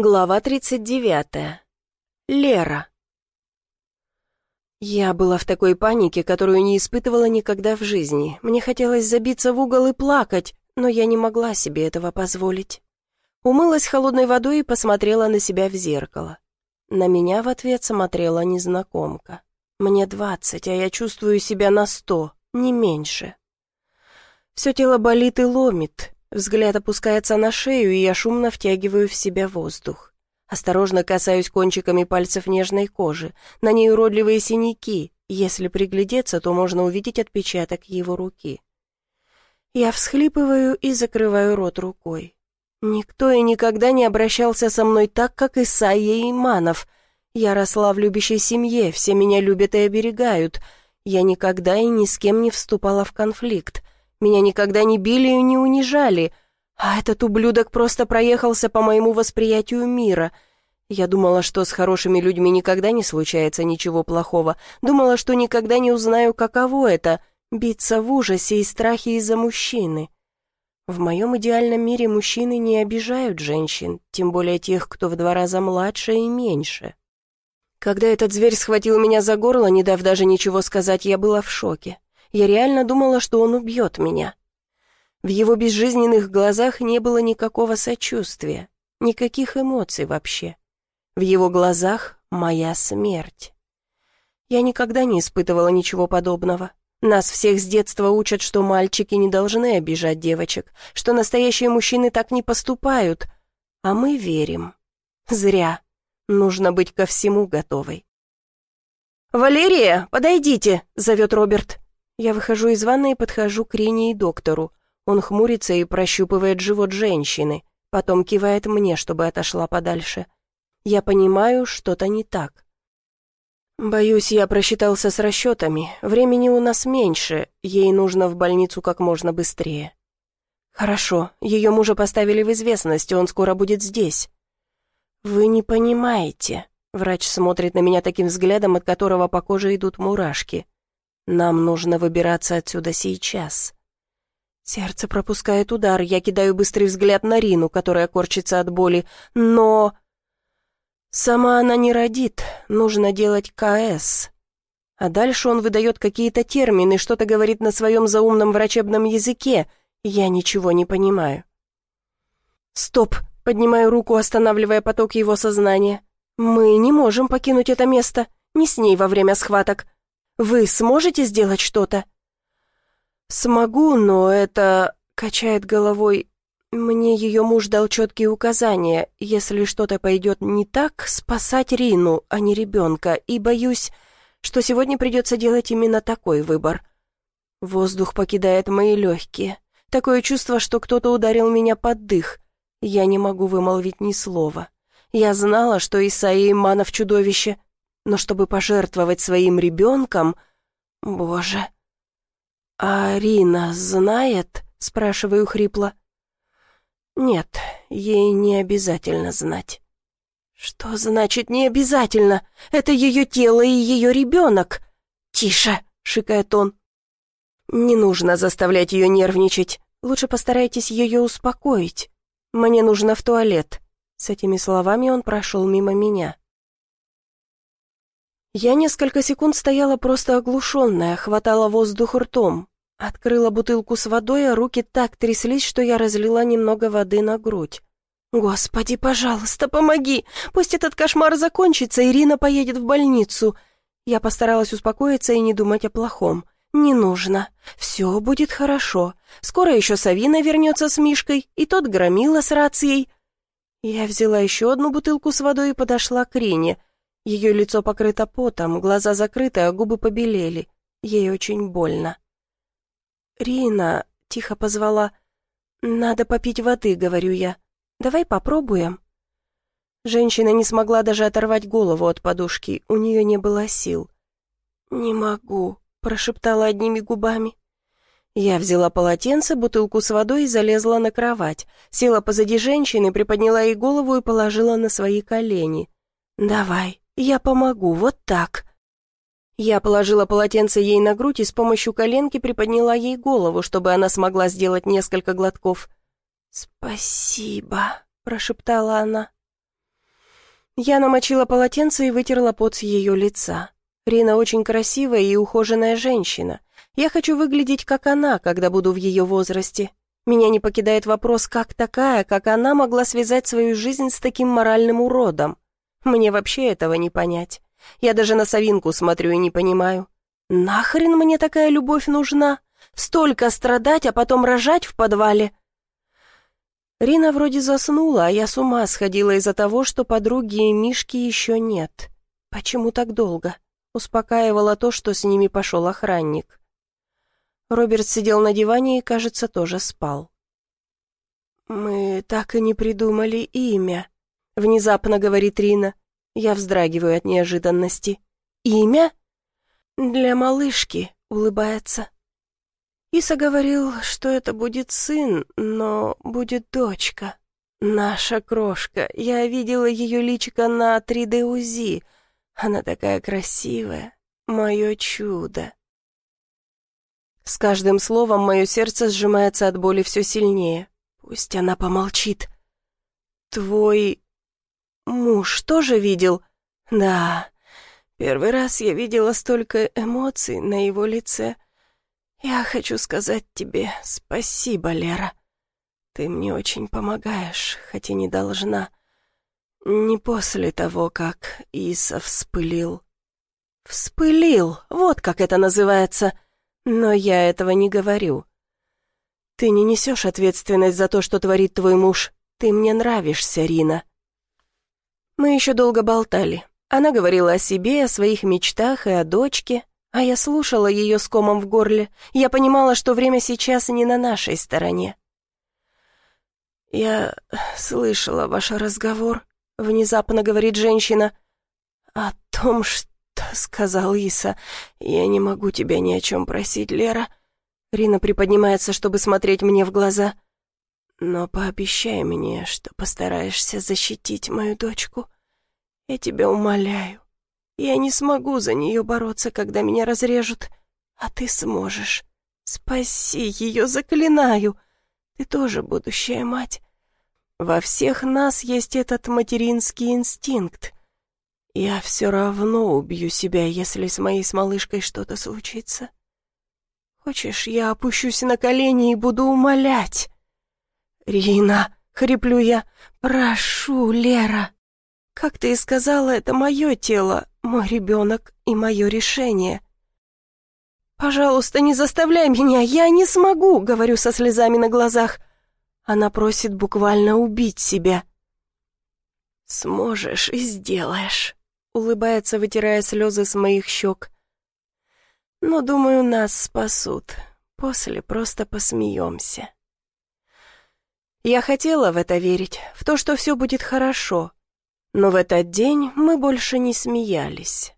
Глава 39. Лера. Я была в такой панике, которую не испытывала никогда в жизни. Мне хотелось забиться в угол и плакать, но я не могла себе этого позволить. Умылась холодной водой и посмотрела на себя в зеркало. На меня в ответ смотрела незнакомка. Мне двадцать, а я чувствую себя на сто, не меньше. Все тело болит и ломит, Взгляд опускается на шею, и я шумно втягиваю в себя воздух. Осторожно касаюсь кончиками пальцев нежной кожи. На ней уродливые синяки. Если приглядеться, то можно увидеть отпечаток его руки. Я всхлипываю и закрываю рот рукой. Никто и никогда не обращался со мной так, как Исайя Иманов. Я росла в любящей семье, все меня любят и оберегают. Я никогда и ни с кем не вступала в конфликт. Меня никогда не били и не унижали, а этот ублюдок просто проехался по моему восприятию мира. Я думала, что с хорошими людьми никогда не случается ничего плохого, думала, что никогда не узнаю, каково это — биться в ужасе и страхе из-за мужчины. В моем идеальном мире мужчины не обижают женщин, тем более тех, кто в два раза младше и меньше. Когда этот зверь схватил меня за горло, не дав даже ничего сказать, я была в шоке. Я реально думала, что он убьет меня. В его безжизненных глазах не было никакого сочувствия, никаких эмоций вообще. В его глазах моя смерть. Я никогда не испытывала ничего подобного. Нас всех с детства учат, что мальчики не должны обижать девочек, что настоящие мужчины так не поступают. А мы верим. Зря. Нужно быть ко всему готовой. «Валерия, подойдите!» — зовет Роберт. Я выхожу из ванной и подхожу к Рине и доктору. Он хмурится и прощупывает живот женщины, потом кивает мне, чтобы отошла подальше. Я понимаю, что-то не так. Боюсь, я просчитался с расчетами. Времени у нас меньше, ей нужно в больницу как можно быстрее. Хорошо, ее мужа поставили в известность, он скоро будет здесь. Вы не понимаете. Врач смотрит на меня таким взглядом, от которого по коже идут мурашки. Нам нужно выбираться отсюда сейчас. Сердце пропускает удар, я кидаю быстрый взгляд на Рину, которая корчится от боли, но... Сама она не родит, нужно делать КС. А дальше он выдает какие-то термины, что-то говорит на своем заумном врачебном языке. Я ничего не понимаю. «Стоп!» — поднимаю руку, останавливая поток его сознания. «Мы не можем покинуть это место, не с ней во время схваток. Вы сможете сделать что-то?» «Смогу, но это...» — качает головой. «Мне ее муж дал четкие указания. Если что-то пойдет не так, спасать Рину, а не ребенка. И боюсь, что сегодня придется делать именно такой выбор. Воздух покидает мои легкие. Такое чувство, что кто-то ударил меня под дых. Я не могу вымолвить ни слова. Я знала, что Исаия Иманов чудовище, но чтобы пожертвовать своим ребенком... Боже... «А Рина знает?» — спрашиваю хрипло. «Нет, ей не обязательно знать». «Что значит «не обязательно»? Это ее тело и ее ребенок!» «Тише!» — шикает он. «Не нужно заставлять ее нервничать. Лучше постарайтесь ее успокоить. Мне нужно в туалет». С этими словами он прошел мимо меня. Я несколько секунд стояла просто оглушенная, хватала воздух ртом. Открыла бутылку с водой, а руки так тряслись, что я разлила немного воды на грудь. «Господи, пожалуйста, помоги! Пусть этот кошмар закончится, Ирина поедет в больницу!» Я постаралась успокоиться и не думать о плохом. «Не нужно. Все будет хорошо. Скоро еще Савина вернется с Мишкой, и тот громила с рацией». Я взяла еще одну бутылку с водой и подошла к Рине — ее лицо покрыто потом, глаза закрыты, а губы побелели. Ей очень больно. «Рина», — тихо позвала, — «надо попить воды», — говорю я. «Давай попробуем». Женщина не смогла даже оторвать голову от подушки, у нее не было сил. «Не могу», — прошептала одними губами. Я взяла полотенце, бутылку с водой и залезла на кровать. Села позади женщины, приподняла ей голову и положила на свои колени. «Давай, «Я помогу, вот так». Я положила полотенце ей на грудь и с помощью коленки приподняла ей голову, чтобы она смогла сделать несколько глотков. «Спасибо», — прошептала она. Я намочила полотенце и вытерла пот с ее лица. Рина очень красивая и ухоженная женщина. Я хочу выглядеть как она, когда буду в ее возрасте. Меня не покидает вопрос, как такая, как она могла связать свою жизнь с таким моральным уродом. Мне вообще этого не понять. Я даже на Савинку смотрю и не понимаю. Нахрен мне такая любовь нужна? Столько страдать, а потом рожать в подвале? Рина вроде заснула, а я с ума сходила из-за того, что подруги и Мишки еще нет. Почему так долго? Успокаивало то, что с ними пошел охранник. Роберт сидел на диване и, кажется, тоже спал. «Мы так и не придумали имя», — внезапно говорит Рина. Я вздрагиваю от неожиданности. «Имя?» «Для малышки», — улыбается. Иса говорил, что это будет сын, но будет дочка. Наша крошка. Я видела ее личико на 3D-УЗИ. Она такая красивая. Мое чудо. С каждым словом мое сердце сжимается от боли все сильнее. Пусть она помолчит. Твой муж тоже видел? Да. Первый раз я видела столько эмоций на его лице — «Я хочу сказать тебе спасибо, Лера. Ты мне очень помогаешь, хотя не должна. Не после того, как Иса вспылил». «Вспылил, вот как это называется. Но я этого не говорю. Ты не несешь ответственность за то, что творит твой муж. Ты мне нравишься, Рина». Мы еще долго болтали. Она говорила о себе, о своих мечтах и о дочке, а я слушала ее с комом в горле. Я понимала, что время сейчас не на нашей стороне. «Я слышала ваш разговор», — внезапно говорит женщина. «О том, что...» — сказал Иса. «Я не могу тебя ни о чем просить, Лера». Рина приподнимается, чтобы смотреть мне в глаза. «Но пообещай мне, что постараешься защитить мою дочку. Я тебя умоляю. Я не смогу за нее бороться, когда меня разрежут, а ты сможешь. Спаси ее, заклинаю. Ты тоже будущая мать. Во всех нас есть этот материнский инстинкт. Я все равно убью себя, если с моей с малышкой что-то случится. Хочешь, я опущусь на колени и буду умолять? «Рина!» — хриплю я. «Прошу, Лера!» «Как ты и сказала, это мое тело, мой ребенок и мое решение. «Пожалуйста, не заставляй меня, я не смогу», — говорю со слезами на глазах. Она просит буквально убить себя. «Сможешь и сделаешь», — улыбается, вытирая слезы с моих щек. «Но, думаю, нас спасут. После просто посмеемся». Я хотела в это верить, в то, что все будет хорошо, но в этот день мы больше не смеялись.